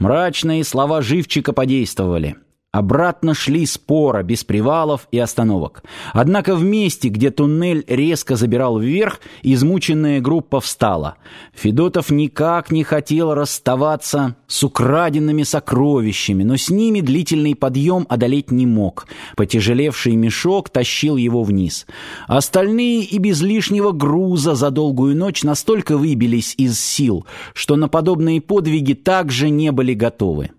Мрачные слова живчика подействовали. Обратно шли спора, без привалов и остановок. Однако в месте, где туннель резко забирал вверх, измученная группа встала. Федотов никак не хотел расставаться с украденными сокровищами, но с ними длительный подъем одолеть не мог. Потяжелевший мешок тащил его вниз. Остальные и без лишнего груза за долгую ночь настолько выбились из сил, что на подобные подвиги также не были готовы.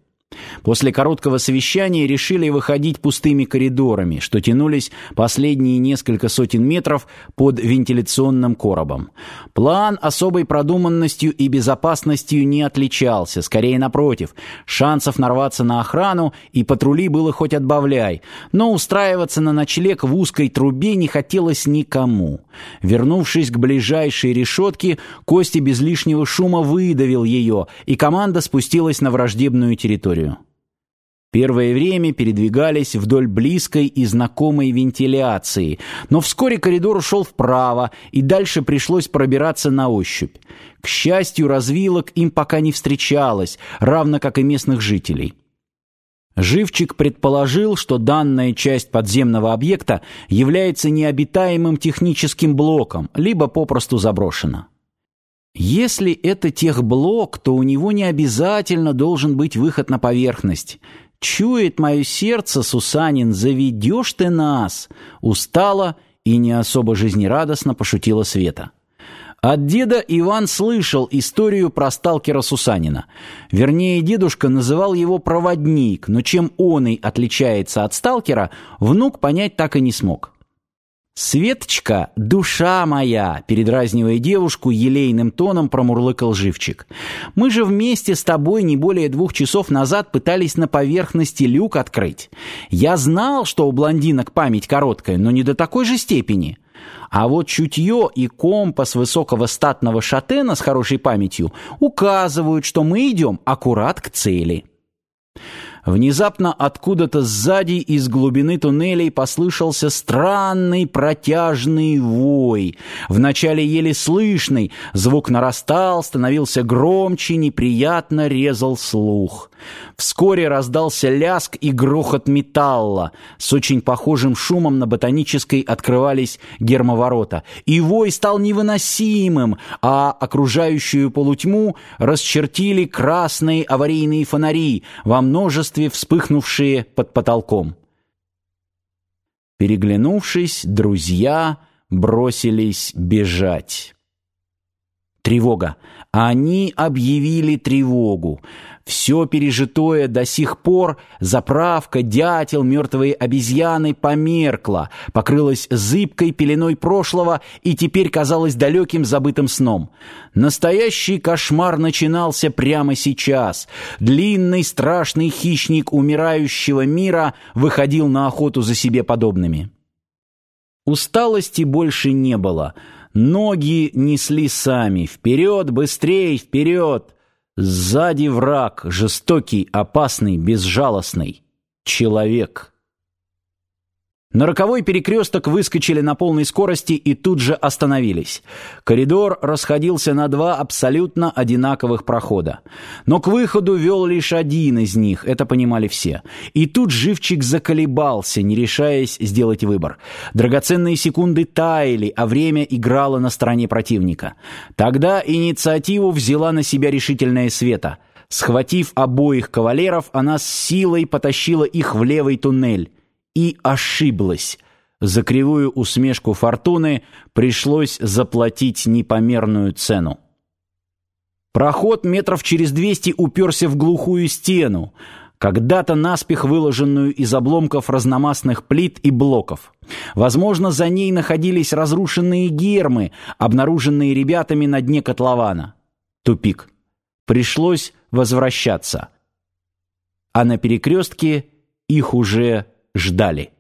После короткого совещания решили выходить пустыми коридорами, что тянулись последние несколько сотен метров под вентиляционным коробом. План особой продуманностью и безопасностью не отличался, скорее напротив. Шансов нарваться на охрану и патрули было хоть отбавляй, но устраиваться на ночлег в узкой трубе не хотелось никому. Вернувшись к ближайшей решетке, Костя без лишнего шума выдавил ее, и команда спустилась на враждебную территорию. Первое время передвигались вдоль близкой и знакомой вентиляции, но вскоре коридор ушел вправо, и дальше пришлось пробираться на ощупь. К счастью, развилок им пока не встречалось, равно как и местных жителей. Живчик предположил, что данная часть подземного объекта является необитаемым техническим блоком, либо попросту заброшена. Если это техблок, то у него не обязательно должен быть выход на поверхность. Чует мое сердце, Сусанин, заведешь ты нас. Устала и не особо жизнерадостно пошутила Света. От деда Иван слышал историю про сталкера Сусанина. Вернее, дедушка называл его проводник, но чем он и отличается от сталкера, внук понять так и не смог. «Светочка, душа моя!» — передразнивая девушку, елейным тоном промурлыкал живчик. «Мы же вместе с тобой не более двух часов назад пытались на поверхности люк открыть. Я знал, что у блондинок память короткая, но не до такой же степени. А вот чутье и компас высокого статного шатена с хорошей памятью указывают, что мы идем аккурат к цели». Внезапно откуда-то сзади из глубины туннелей послышался странный протяжный вой. Вначале еле слышный, звук нарастал, становился громче, неприятно резал слух. Вскоре раздался ляск и грохот металла. С очень похожим шумом на ботанической открывались гермоворота. И вой стал невыносимым, а окружающую полутьму расчертили красные аварийные фонари, во множестве вспыхнувшие под потолком. Переглянувшись, друзья бросились бежать. Тревога. Они объявили тревогу. Все пережитое до сих пор, заправка, дятел, мертвые обезьяны померкло, покрылось зыбкой пеленой прошлого и теперь казалось далеким забытым сном. Настоящий кошмар начинался прямо сейчас. Длинный страшный хищник умирающего мира выходил на охоту за себе подобными. Усталости больше не было. Ноги несли сами. Вперед, быстрей, вперед! Сзади враг, жестокий, опасный, безжалостный. Человек. На роковой перекресток выскочили на полной скорости и тут же остановились. Коридор расходился на два абсолютно одинаковых прохода. Но к выходу вел лишь один из них, это понимали все. И тут живчик заколебался, не решаясь сделать выбор. Драгоценные секунды таяли, а время играло на стороне противника. Тогда инициативу взяла на себя решительная Света. Схватив обоих кавалеров, она с силой потащила их в левый туннель и ошиблась. За кривую усмешку фортуны пришлось заплатить непомерную цену. Проход метров через двести уперся в глухую стену, когда-то наспех выложенную из обломков разномастных плит и блоков. Возможно, за ней находились разрушенные гермы, обнаруженные ребятами на дне котлована. Тупик. Пришлось возвращаться. А на перекрестке их уже ждали.